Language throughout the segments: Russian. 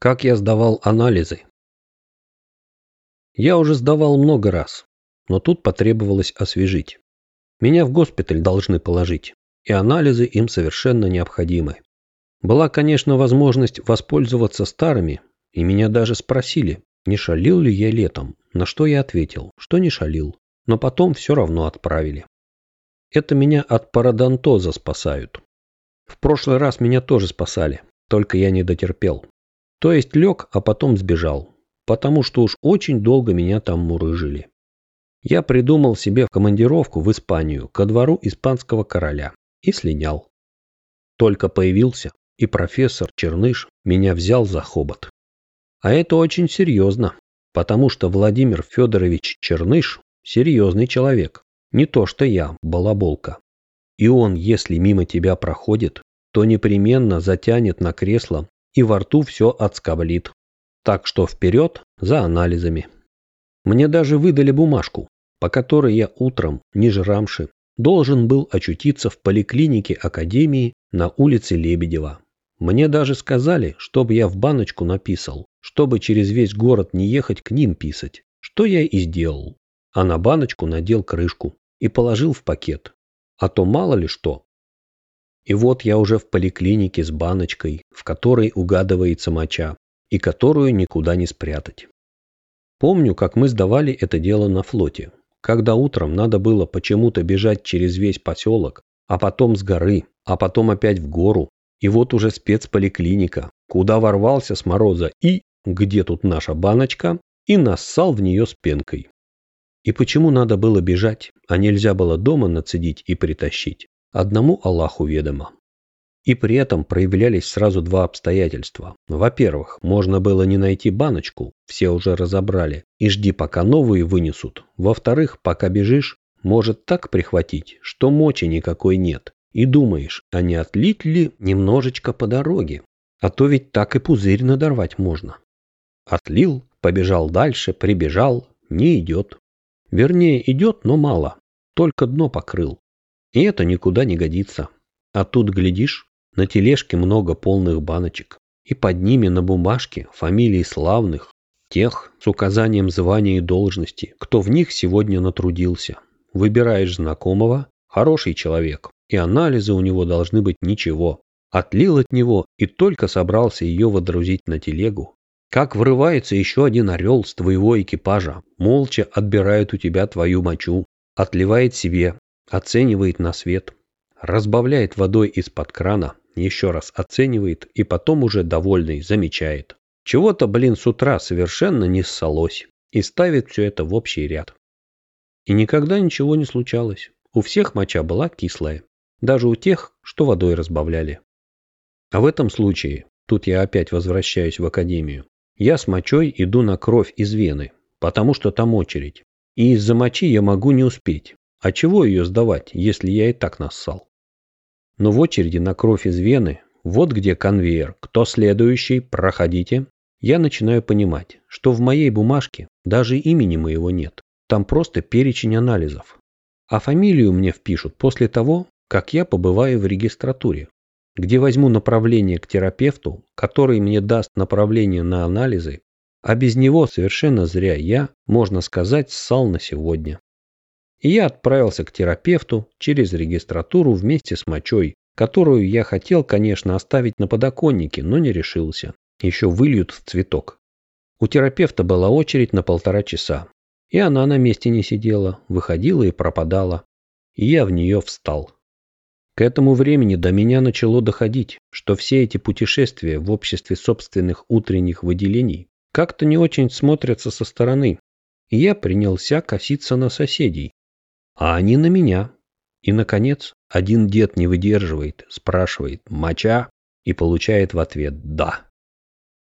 Как я сдавал анализы? Я уже сдавал много раз, но тут потребовалось освежить. Меня в госпиталь должны положить, и анализы им совершенно необходимы. Была, конечно, возможность воспользоваться старыми, и меня даже спросили, не шалил ли я летом, на что я ответил, что не шалил, но потом все равно отправили. Это меня от пародонтоза спасают. В прошлый раз меня тоже спасали, только я не дотерпел. То есть лег, а потом сбежал, потому что уж очень долго меня там мурыжили. Я придумал себе командировку в Испанию ко двору испанского короля и слинял. Только появился, и профессор Черныш меня взял за хобот. А это очень серьезно, потому что Владимир Федорович Черныш серьезный человек, не то что я, балаболка. И он, если мимо тебя проходит, то непременно затянет на кресло и во рту все отскоблит. Так что вперед за анализами. Мне даже выдали бумажку, по которой я утром, ниже рамши, должен был очутиться в поликлинике Академии на улице Лебедева. Мне даже сказали, чтобы я в баночку написал, чтобы через весь город не ехать к ним писать, что я и сделал. А на баночку надел крышку и положил в пакет. А то мало ли что, и вот я уже в поликлинике с баночкой, в которой угадывается моча, и которую никуда не спрятать. Помню, как мы сдавали это дело на флоте, когда утром надо было почему-то бежать через весь поселок, а потом с горы, а потом опять в гору, и вот уже спецполиклиника, куда ворвался с мороза и, где тут наша баночка, и нассал в нее с пенкой. И почему надо было бежать, а нельзя было дома нацедить и притащить? Одному Аллаху ведомо. И при этом проявлялись сразу два обстоятельства. Во-первых, можно было не найти баночку, все уже разобрали, и жди, пока новые вынесут. Во-вторых, пока бежишь, может так прихватить, что мочи никакой нет. И думаешь, а не отлить ли немножечко по дороге? А то ведь так и пузырь надорвать можно. Отлил, побежал дальше, прибежал, не идет. Вернее, идет, но мало. Только дно покрыл. И это никуда не годится. А тут, глядишь, на тележке много полных баночек. И под ними на бумажке фамилии славных, тех с указанием звания и должности, кто в них сегодня натрудился. Выбираешь знакомого, хороший человек, и анализы у него должны быть ничего. Отлил от него и только собрался ее водрузить на телегу. Как врывается еще один орел с твоего экипажа, молча отбирает у тебя твою мочу, отливает себе, оценивает на свет, разбавляет водой из-под крана, еще раз оценивает и потом уже довольный замечает. Чего-то, блин, с утра совершенно не ссалось и ставит все это в общий ряд. И никогда ничего не случалось. У всех моча была кислая, даже у тех, что водой разбавляли. А в этом случае, тут я опять возвращаюсь в академию, я с мочой иду на кровь из вены, потому что там очередь. И из-за мочи я могу не успеть, а чего ее сдавать, если я и так нассал? Но в очереди на кровь из вены, вот где конвейер, кто следующий, проходите, я начинаю понимать, что в моей бумажке даже имени моего нет. Там просто перечень анализов. А фамилию мне впишут после того, как я побываю в регистратуре, где возьму направление к терапевту, который мне даст направление на анализы, а без него совершенно зря я, можно сказать, ссал на сегодня. И я отправился к терапевту через регистратуру вместе с мочой, которую я хотел, конечно, оставить на подоконнике, но не решился. Еще выльют в цветок. У терапевта была очередь на полтора часа. И она на месте не сидела, выходила и пропадала. И я в нее встал. К этому времени до меня начало доходить, что все эти путешествия в обществе собственных утренних выделений как-то не очень смотрятся со стороны. И я принялся коситься на соседей, а они на меня. И, наконец, один дед не выдерживает, спрашивает «моча?» и получает в ответ «да».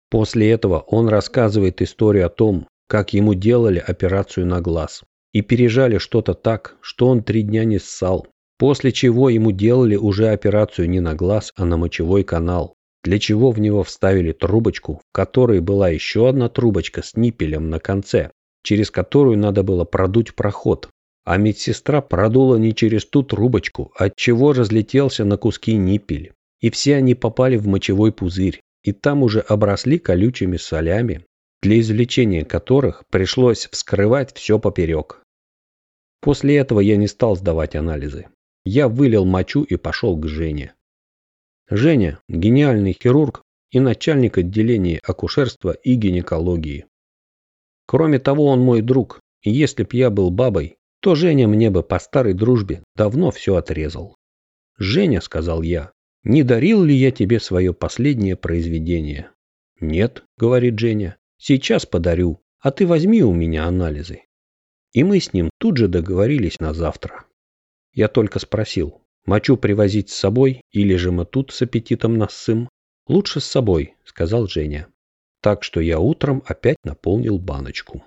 После этого он рассказывает историю о том, как ему делали операцию на глаз. И пережали что-то так, что он три дня не ссал. После чего ему делали уже операцию не на глаз, а на мочевой канал. Для чего в него вставили трубочку, в которой была еще одна трубочка с ниппелем на конце, через которую надо было продуть проход, а медсестра продула не через ту трубочку, отчего разлетелся на куски ниппель. И все они попали в мочевой пузырь. и там уже обросли колючими солями, для извлечения которых пришлось вскрывать все поперек. После этого я не стал сдавать анализы. Я вылил мочу и пошел к Жене. Женя – гениальный хирург и начальник отделения акушерства и гинекологии. Кроме того, он мой друг, и если б я был бабой, то Женя мне бы по старой дружбе давно все отрезал. «Женя», — сказал я, — «не дарил ли я тебе свое последнее произведение?» «Нет», — говорит Женя, — «сейчас подарю, а ты возьми у меня анализы». И мы с ним тут же договорились на завтра. Я только спросил, мочу привозить с собой или же мы тут с аппетитом нассым? Лучше с собой, сказал Женя. Так что я утром опять наполнил баночку.